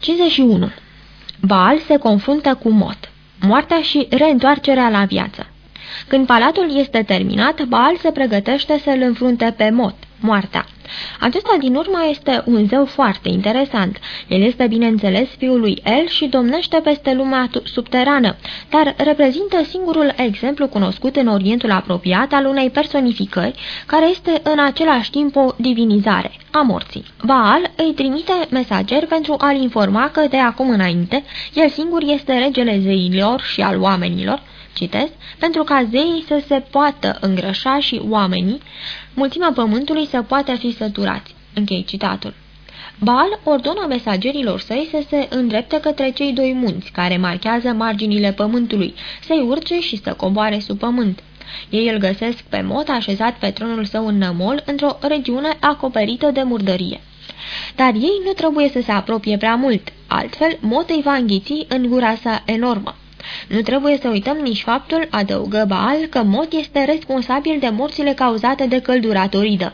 51. Baal se confruntă cu Mot. Moartea și reîntoarcerea la viață. Când palatul este terminat, Baal se pregătește să-l înfrunte pe Mot, moartea. Acesta din urmă este un zeu foarte interesant. El este, bineînțeles, fiul lui El și domnește peste lumea subterană, dar reprezintă singurul exemplu cunoscut în Orientul apropiat al unei personificări care este în același timp o divinizare a morții. Baal îi trimite mesageri pentru a-l informa că de acum înainte el singur este regele zeilor și al oamenilor, citesc, pentru ca zeii să se poată îngrășa și oamenii, mulțimea pământului să poată fi săturați. Închei citatul. Baal ordonă mesagerilor săi să se îndrepte către cei doi munți care marchează marginile pământului, să-i urce și să coboare sub pământ. Ei îl găsesc pe Mot așezat pe tronul său în nămol, într-o regiune acoperită de murdărie. Dar ei nu trebuie să se apropie prea mult, altfel Mot îi va înghiți în gura sa enormă. Nu trebuie să uităm nici faptul, adăugă Baal, că Mot este responsabil de morțile cauzate de căldura toridă.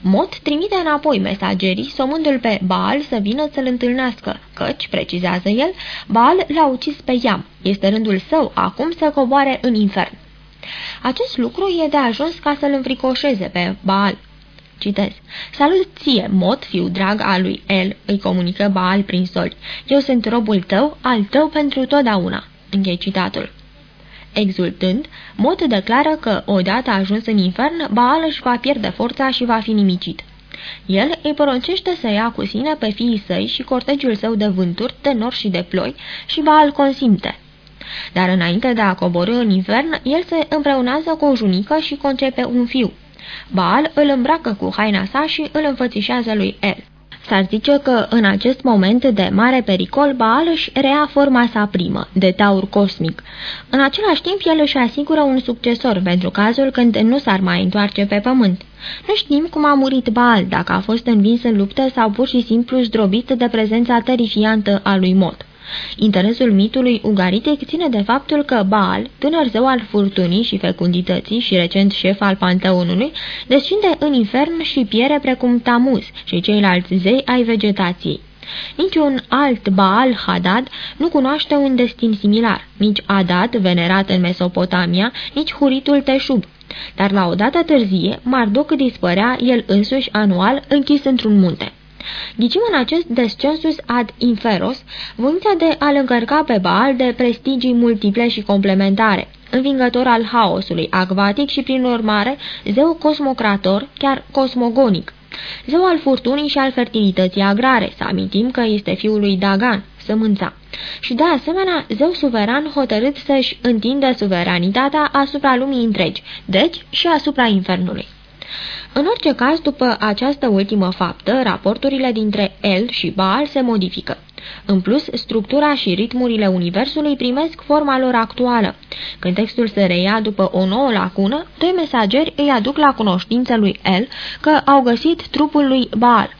Mot trimite înapoi mesagerii, somându-l pe Baal să vină să-l întâlnească, căci, precizează el, Baal l-a ucis pe Iam. Este rândul său acum să coboare în infern. Acest lucru e de ajuns ca să-l înfricoșeze pe Baal. Citez. Salut ție, Mot, fiu drag al lui El, îi comunică Baal prin soli. Eu sunt robul tău, al tău pentru totdeauna. Închei citatul. Exultând, Mot declară că, odată ajuns în infern, Baal își va pierde forța și va fi nimicit. El îi poruncește să ia cu sine pe fiii săi și cortegiul său de vânturi, de nor și de ploi și Baal consimte. Dar înainte de a coborâ în infern, el se împreunează cu o junică și concepe un fiu. Baal îl îmbracă cu haina sa și îl înfățișează lui El. S-ar zice că în acest moment de mare pericol, Baal își rea forma sa primă, de taur cosmic. În același timp, el își asigură un succesor pentru cazul când nu s-ar mai întoarce pe pământ. Nu știm cum a murit Baal, dacă a fost învins în luptă sau pur și simplu zdrobit de prezența terifiantă a lui Mot. Interesul mitului ugaritic ține de faptul că Baal, tânăr zeu al furtunii și fecundității și recent șef al panteonului, descinde în infern și piere precum Tamuz și ceilalți zei ai vegetației. Niciun alt Baal Hadad nu cunoaște un destin similar, nici Adad, venerat în Mesopotamia, nici Huritul Teșub. Dar la o dată târzie, Marduk dispărea el însuși anual închis într-un munte. Ghicim în acest descensus ad inferos voința de a-l încărca pe Baal de prestigii multiple și complementare, învingător al haosului acvatic și, prin urmare, zeu cosmocrator, chiar cosmogonic. Zeu al furtunii și al fertilității agrare, să amintim că este fiul lui Dagan, sămânța. Și de asemenea, zeu suveran hotărât să-și întindă suveranitatea asupra lumii întregi, deci și asupra infernului. În orice caz, după această ultimă faptă, raporturile dintre El și Baal se modifică. În plus, structura și ritmurile universului primesc forma lor actuală. Când textul se reia după o nouă lacună, doi mesageri îi aduc la cunoștință lui El că au găsit trupul lui Baal.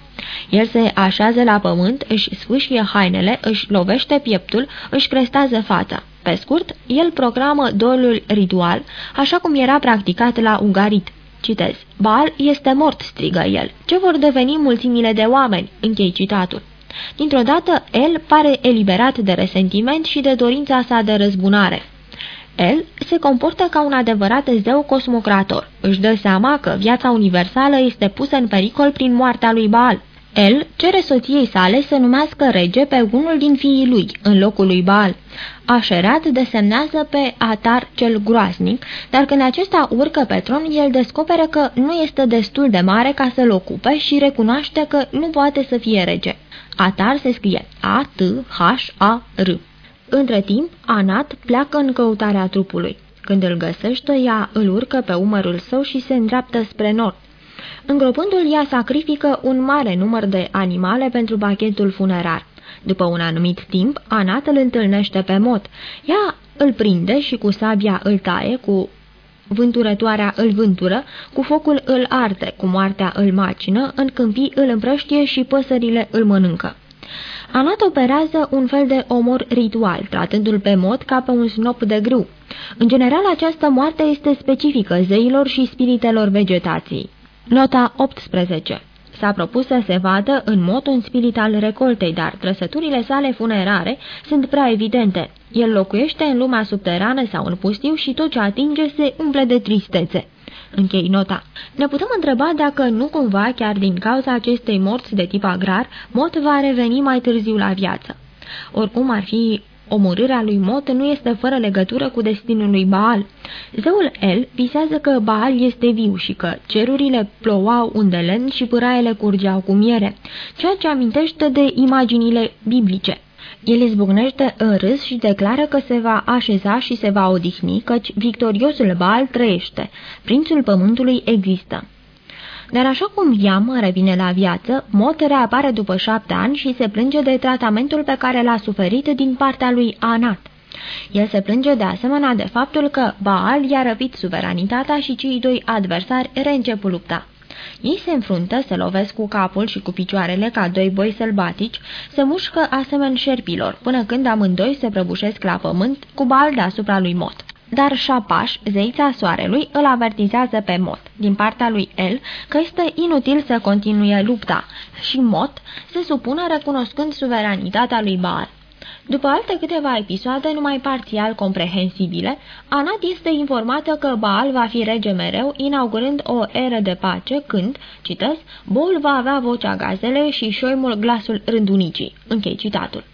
El se așează la pământ, își sfâșie hainele, își lovește pieptul, își crestează fața. Pe scurt, el programă dolul ritual, așa cum era practicat la Ugarit. Citez. Baal este mort, strigă el. Ce vor deveni mulțimile de oameni? Închei citatul. Dintr-o dată, el pare eliberat de resentiment și de dorința sa de răzbunare. El se comportă ca un adevărat zeu cosmocrator. Își dă seama că viața universală este pusă în pericol prin moartea lui Baal. El cere soției sale să numească rege pe unul din fiii lui, în locul lui Baal. Așerat desemnează pe Atar cel groaznic, dar când acesta urcă pe tron, el descoperă că nu este destul de mare ca să-l ocupe și recunoaște că nu poate să fie rege. Atar se scrie A-T-H-A-R. Între timp, Anat pleacă în căutarea trupului. Când îl găsește, ea îl urcă pe umărul său și se îndreaptă spre nord. Îngropându-l, ea sacrifică un mare număr de animale pentru pachetul funerar. După un anumit timp, Anat îl întâlnește pe Mot. Ea îl prinde și cu sabia îl taie, cu vânturătoarea îl vântură, cu focul îl arde, cu moartea îl macină, în câmpii îl împrăștie și păsările îl mănâncă. Anat operează un fel de omor ritual, tratându-l pe mod ca pe un snop de grâu. În general, această moarte este specifică zeilor și spiritelor vegetației. Nota 18 S-a propus să se vadă în mod un spirit al recoltei, dar trăsăturile sale funerare sunt prea evidente. El locuiește în lumea subterană sau în pustiu și tot ce atinge se umple de tristețe. Închei nota. Ne putem întreba dacă nu cumva, chiar din cauza acestei morți de tip agrar, Mot va reveni mai târziu la viață. Oricum ar fi Omorârea lui Mot nu este fără legătură cu destinul lui Baal. Zeul El visează că Baal este viu și că cerurile plouau unde len și pâraiele curgeau cu miere, ceea ce amintește de imaginile biblice. El izbucnește în râs și declară că se va așeza și se va odihni, căci victoriosul Baal trăiește, prințul pământului există. Dar așa cum Iam revine la viață, Mot reapare după șapte ani și se plânge de tratamentul pe care l-a suferit din partea lui Anat. El se plânge de asemenea de faptul că Baal i-a răpit suveranitatea și cei doi adversari reîncep lupta. Ei se înfruntă, se lovesc cu capul și cu picioarele ca doi boi sălbatici, se mușcă asemeni șerpilor, până când amândoi se prăbușesc la pământ cu bal deasupra lui Mot. Dar Șapaș, zeița soarelui, îl avertizează pe Mot, din partea lui El, că este inutil să continue lupta și Mot se supune recunoscând suveranitatea lui Baal. După alte câteva episoade numai parțial comprehensibile, Anat este informată că Baal va fi rege mereu, inaugurând o eră de pace când, citesc, Bol va avea vocea gazele și șoimul glasul rândunicii. Închei citatul.